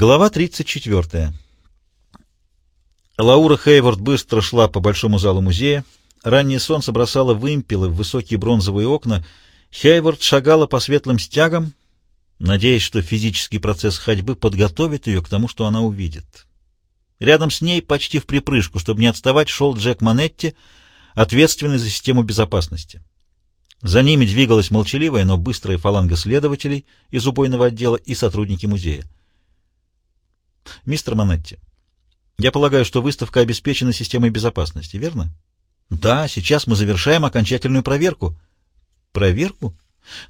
Глава 34. Лаура Хейвард быстро шла по большому залу музея. Раннее солнце бросало вымпелы в высокие бронзовые окна. Хейвард шагала по светлым стягам, надеясь, что физический процесс ходьбы подготовит ее к тому, что она увидит. Рядом с ней, почти в припрыжку, чтобы не отставать, шел Джек Манетти, ответственный за систему безопасности. За ними двигалась молчаливая, но быстрая фаланга следователей из убойного отдела и сотрудники музея. Мистер Манетти, я полагаю, что выставка обеспечена системой безопасности, верно? Да, сейчас мы завершаем окончательную проверку. Проверку?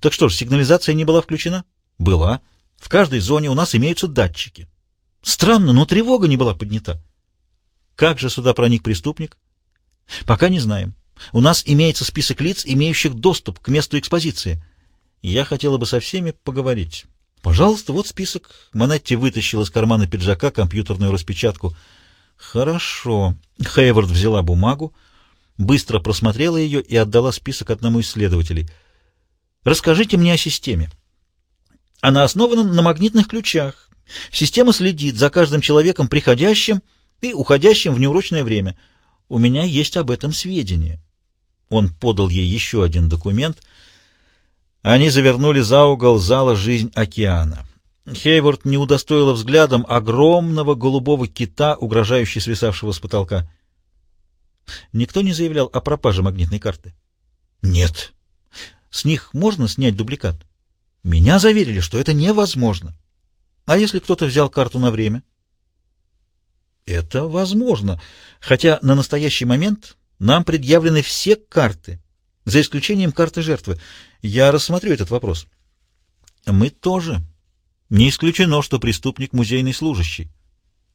Так что ж, сигнализация не была включена? Была. В каждой зоне у нас имеются датчики. Странно, но тревога не была поднята. Как же сюда проник преступник? Пока не знаем. У нас имеется список лиц, имеющих доступ к месту экспозиции. Я хотела бы со всеми поговорить. Пожалуйста, вот список. Манетти вытащил из кармана пиджака компьютерную распечатку. Хорошо. Хейвард взяла бумагу, быстро просмотрела ее и отдала список одному из следователей. Расскажите мне о системе. Она основана на магнитных ключах. Система следит за каждым человеком, приходящим и уходящим в неурочное время. У меня есть об этом сведения. Он подал ей еще один документ — они завернули за угол зала «Жизнь океана». Хейворд не удостоила взглядом огромного голубого кита, угрожающе свисавшего с потолка. Никто не заявлял о пропаже магнитной карты? Нет. С них можно снять дубликат? Меня заверили, что это невозможно. А если кто-то взял карту на время? Это возможно, хотя на настоящий момент нам предъявлены все карты, за исключением карты жертвы. Я рассмотрю этот вопрос. Мы тоже. Не исключено, что преступник музейный служащий.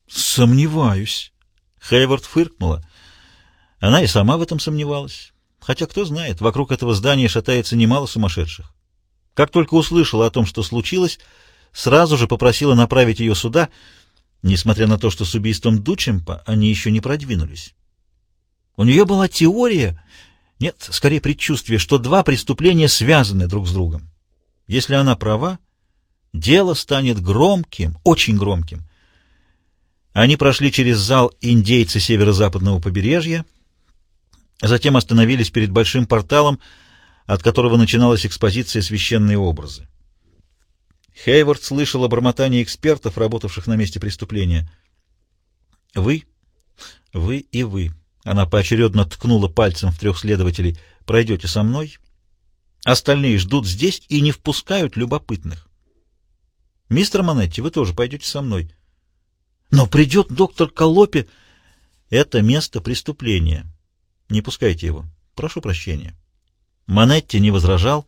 Сомневаюсь. Хейвард фыркнула. Она и сама в этом сомневалась. Хотя, кто знает, вокруг этого здания шатается немало сумасшедших. Как только услышала о том, что случилось, сразу же попросила направить ее сюда, несмотря на то, что с убийством Дучемпа они еще не продвинулись. У нее была теория, нет, скорее предчувствие, что два преступления связаны друг с другом. Если она права, дело станет громким, очень громким. Они прошли через зал индейцы северо-западного побережья, затем остановились перед большим порталом, от которого начиналась экспозиция «Священные образы». Хейвард слышал обормотание экспертов, работавших на месте преступления. «Вы, вы и вы», она поочередно ткнула пальцем в трех следователей. «Пройдете со мной?» Остальные ждут здесь и не впускают любопытных. «Мистер Манетти, вы тоже пойдете со мной?» «Но придет доктор Колопи...» «Это место преступления. Не пускайте его. Прошу прощения». Манетти не возражал.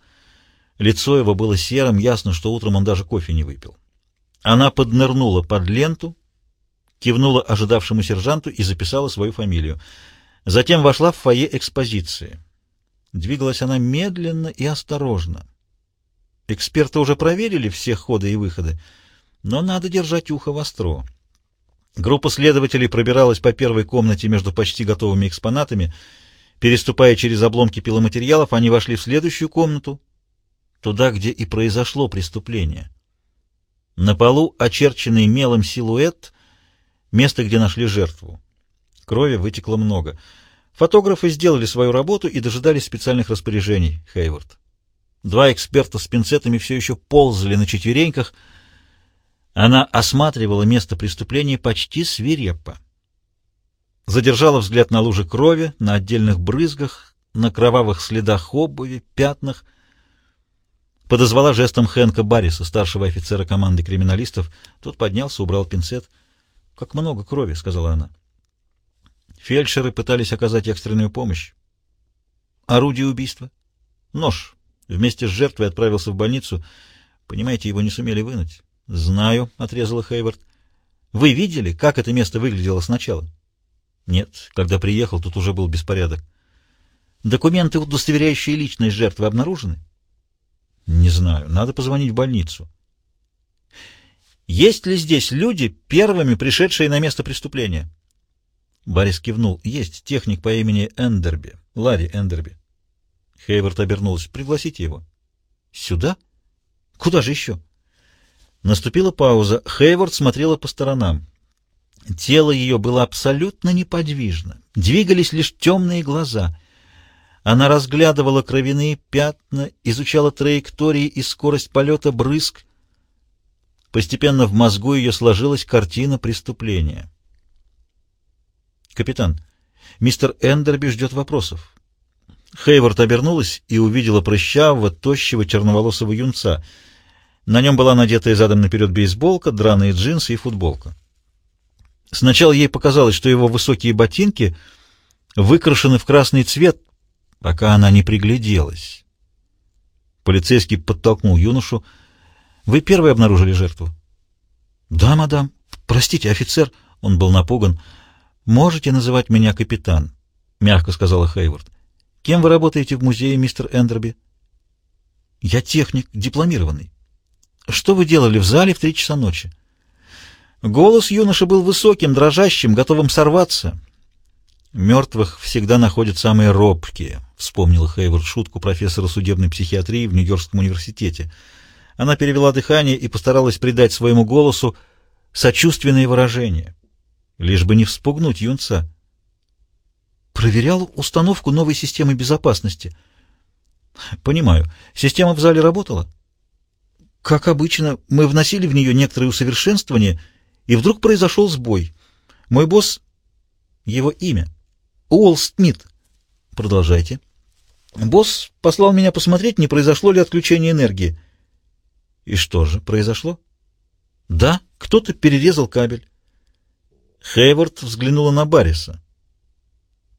Лицо его было серым, ясно, что утром он даже кофе не выпил. Она поднырнула под ленту, кивнула ожидавшему сержанту и записала свою фамилию. Затем вошла в фойе экспозиции. Двигалась она медленно и осторожно. Эксперты уже проверили все ходы и выходы, но надо держать ухо востро. Группа следователей пробиралась по первой комнате между почти готовыми экспонатами. Переступая через обломки пиломатериалов, они вошли в следующую комнату, туда, где и произошло преступление. На полу очерченный мелом силуэт место, где нашли жертву. Крови вытекло много. Фотографы сделали свою работу и дожидались специальных распоряжений, Хейвард. Два эксперта с пинцетами все еще ползали на четвереньках. Она осматривала место преступления почти свирепо. Задержала взгляд на луже крови, на отдельных брызгах, на кровавых следах обуви, пятнах. Подозвала жестом Хэнка Барриса, старшего офицера команды криминалистов. Тот поднялся, убрал пинцет. «Как много крови», — сказала она. Фельдшеры пытались оказать экстренную помощь. Орудие убийства? Нож. Вместе с жертвой отправился в больницу. Понимаете, его не сумели вынуть. Знаю, — отрезала Хейвард. Вы видели, как это место выглядело сначала? Нет, когда приехал, тут уже был беспорядок. Документы, удостоверяющие личность жертвы, обнаружены? Не знаю, надо позвонить в больницу. Есть ли здесь люди, первыми пришедшие на место преступления? Борис кивнул. Есть техник по имени Эндерби. Ларри Эндерби. Хейвард обернулся. Пригласите его. Сюда? Куда же еще? Наступила пауза. Хейворд смотрела по сторонам. Тело ее было абсолютно неподвижно. Двигались лишь темные глаза. Она разглядывала кровяные пятна, изучала траектории и скорость полета брызг. Постепенно в мозгу ее сложилась картина преступления. «Капитан, мистер Эндерби ждет вопросов». Хейвард обернулась и увидела прыщавого, тощего, черноволосого юнца. На нем была надетая задом наперед бейсболка, драные джинсы и футболка. Сначала ей показалось, что его высокие ботинки выкрашены в красный цвет, пока она не пригляделась. Полицейский подтолкнул юношу, вы первый обнаружили жертву? Да, мадам. Простите, офицер. Он был напуган. Можете называть меня капитан, мягко сказала Хейвард. Кем вы работаете в музее, мистер Эндерби? Я техник, дипломированный. Что вы делали в зале в три часа ночи? Голос юноши был высоким, дрожащим, готовым сорваться. Мертвых всегда находят самые робкие, вспомнила Хейвард шутку профессора судебной психиатрии в Нью-Йоркском университете. Она перевела дыхание и постаралась придать своему голосу сочувственные выражения, лишь бы не вспугнуть юнца. Проверял установку новой системы безопасности. Понимаю. Система в зале работала? Как обычно, мы вносили в нее некоторые усовершенствования, и вдруг произошел сбой. Мой босс... Его имя. Уолл Смит. Продолжайте. Босс послал меня посмотреть, не произошло ли отключение энергии. И что же произошло? Да, кто-то перерезал кабель. Хейвард взглянула на Барриса.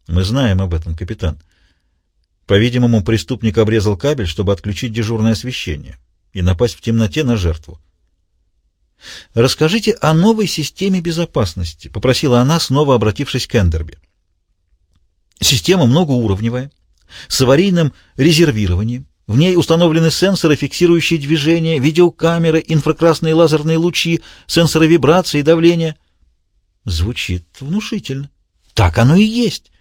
Мы знаем об этом, капитан. По-видимому, преступник обрезал кабель, чтобы отключить дежурное освещение и напасть в темноте на жертву. «Расскажите о новой системе безопасности», — попросила она, снова обратившись к Эндерби. «Система многоуровневая, с аварийным резервированием, в ней установлены сенсоры, фиксирующие движение, видеокамеры, инфракрасные лазерные лучи, сенсоры вибрации и давления. Звучит внушительно. Так оно и есть.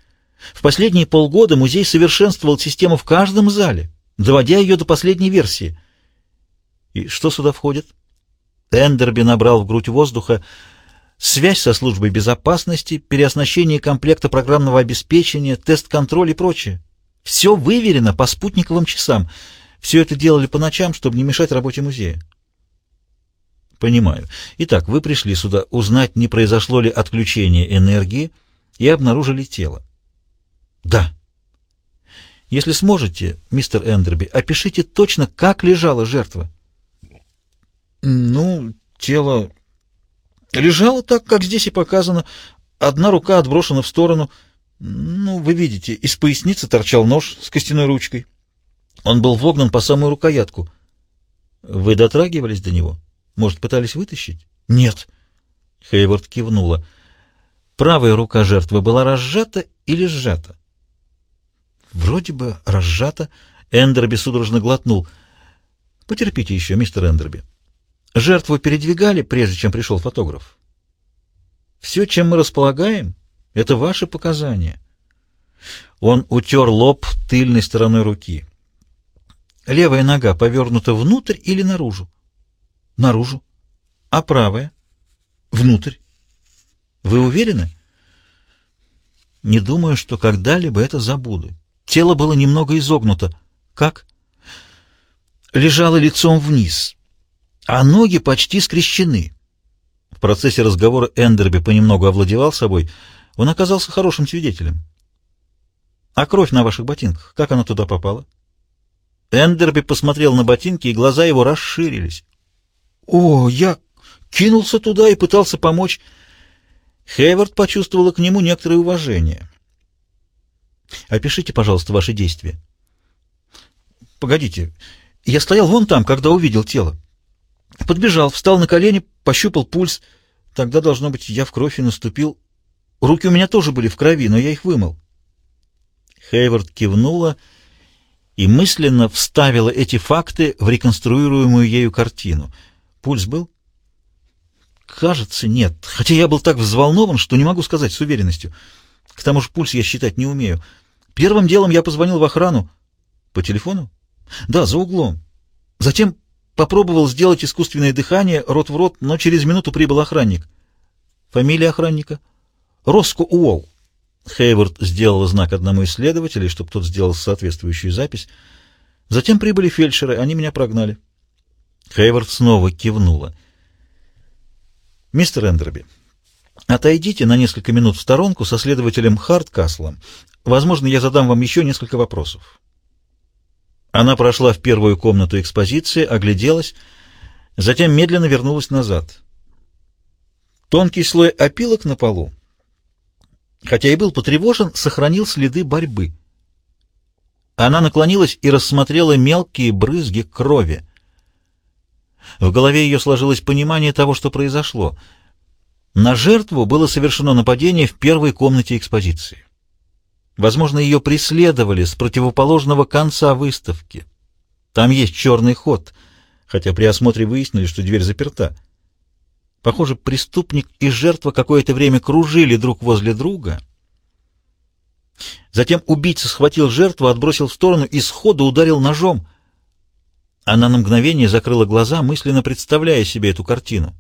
В последние полгода музей совершенствовал систему в каждом зале, доводя ее до последней версии. И что сюда входит? Эндерби набрал в грудь воздуха связь со службой безопасности, переоснащение комплекта программного обеспечения, тест-контроль и прочее. Все выверено по спутниковым часам. Все это делали по ночам, чтобы не мешать работе музея. Понимаю. Итак, вы пришли сюда узнать, не произошло ли отключение энергии, и обнаружили тело. Да. Если сможете, мистер Эндерби, опишите точно, как лежала жертва. Ну, тело лежало так, как здесь и показано. Одна рука отброшена в сторону — ну, вы видите, из поясницы торчал нож с костяной ручкой. Он был вогнан по самую рукоятку. Вы дотрагивались до него? Может, пытались вытащить? Нет. Хейвард кивнула. Правая рука жертвы была разжата или сжата? Вроде бы разжата. Эндерби судорожно глотнул. Потерпите еще, мистер Эндерби. Жертву передвигали, прежде чем пришел фотограф. Все, чем мы располагаем, это ваши показания. Он утер лоб тыльной стороной руки. Левая нога повернута внутрь или наружу? Наружу. А правая? Внутрь. Вы уверены? Не думаю, что когда-либо это забуду. Тело было немного изогнуто. Как? Лежало лицом вниз, а ноги почти скрещены. В процессе разговора Эндерби понемногу овладевал собой — он оказался хорошим свидетелем. А кровь на ваших ботинках, как она туда попала? Эндерби посмотрел на ботинки, и глаза его расширились. О, я кинулся туда и пытался помочь. Хейвард почувствовала к нему некоторое уважение. Опишите, пожалуйста, ваши действия. Погодите, я стоял вон там, когда увидел тело. Подбежал, встал на колени, пощупал пульс. Тогда, должно быть, я в кровь и наступил. Руки у меня тоже были в крови, но я их вымыл. Хейвард кивнула и мысленно вставила эти факты в реконструируемую ею картину. Пульс был? Кажется, нет. Хотя я был так взволнован, что не могу сказать с уверенностью. К тому же пульс я считать не умею. Первым делом я позвонил в охрану. По телефону? Да, за углом. Затем попробовал сделать искусственное дыхание рот в рот, но через минуту прибыл охранник. Фамилия охранника? Роско Уолл. Хейвард сделал знак одному из следователей, чтобы тот сделал соответствующую запись. Затем прибыли фельдшеры, они меня прогнали. Хейвард снова кивнула. «Мистер Эндерби, отойдите на несколько минут в сторонку со следователем Харткаслом. Возможно, я задам вам еще несколько вопросов». Она прошла в первую комнату экспозиции, огляделась, затем медленно вернулась назад. Тонкий слой опилок на полу, хотя и был потревожен, сохранил следы борьбы. Она наклонилась и рассмотрела мелкие брызги крови. В голове ее сложилось понимание того, что произошло. На жертву было совершено нападение в первой комнате экспозиции. Возможно, ее преследовали с противоположного конца выставки. Там есть черный ход, хотя при осмотре выяснили, что дверь заперта. Похоже, преступник и жертва какое-то время кружили друг возле друга. Затем убийца схватил жертву, отбросил в сторону и сходу ударил ножом — она на мгновение закрыла глаза, мысленно представляя себе эту картину.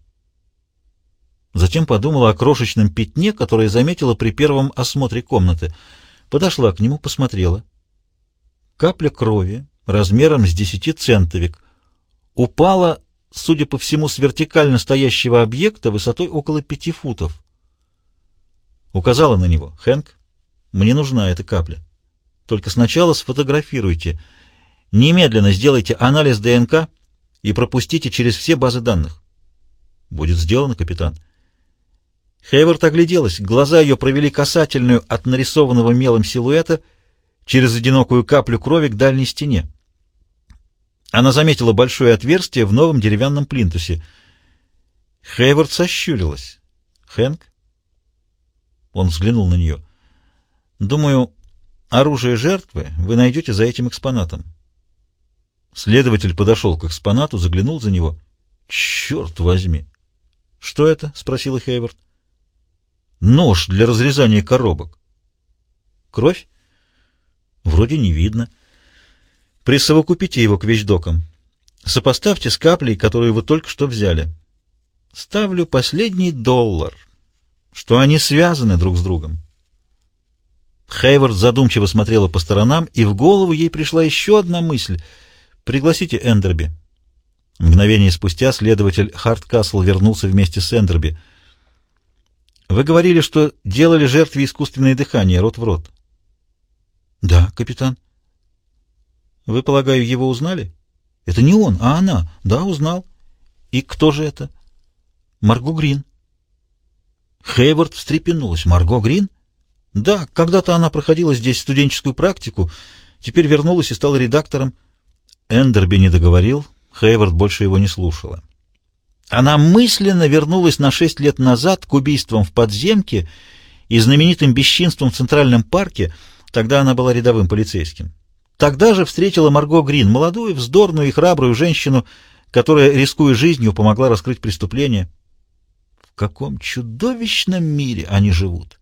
Затем подумала о крошечном пятне, которое заметила при первом осмотре комнаты. Подошла к нему, посмотрела. Капля крови размером с десятицентовик упала, судя по всему, с вертикально стоящего объекта высотой около пяти футов. Указала на него. «Хэнк, мне нужна эта капля. Только сначала сфотографируйте». Немедленно сделайте анализ ДНК и пропустите через все базы данных. Будет сделано, капитан. Хейвард огляделась. Глаза ее провели касательную от нарисованного мелом силуэта через одинокую каплю крови к дальней стене. Она заметила большое отверстие в новом деревянном плинтусе. Хейвард сощурилась. «Хэнк?» Он взглянул на нее. «Думаю, оружие жертвы вы найдете за этим экспонатом. Следователь подошел к экспонату, заглянул за него. «Черт возьми!» «Что это?» — спросила Хейвард. «Нож для разрезания коробок». «Кровь?» «Вроде не видно». «Присовокупите его к вещдокам. Сопоставьте с каплей, которую вы только что взяли. Ставлю последний доллар, что они связаны друг с другом». Хейвард задумчиво смотрела по сторонам, и в голову ей пришла еще одна мысль — «Пригласите Эндерби». Мгновение спустя следователь Харткасл вернулся вместе с Эндерби. «Вы говорили, что делали жертве искусственное дыхание, рот в рот». «Да, капитан». «Вы, полагаю, его узнали?» «Это не он, а она. Да, узнал». «И кто же это?» «Марго Грин». Хейвард встрепенулась. «Марго Грин?» «Да, когда-то она проходила здесь студенческую практику, теперь вернулась и стала редактором». Эндерби не договорил, Хейвард больше его не слушала. Она мысленно вернулась на шесть лет назад к убийствам в подземке и знаменитым бесчинством в Центральном парке, тогда она была рядовым полицейским. Тогда же встретила Марго Грин, молодую, вздорную и храбрую женщину, которая, рискуя жизнью, помогла раскрыть преступление. В каком чудовищном мире они живут!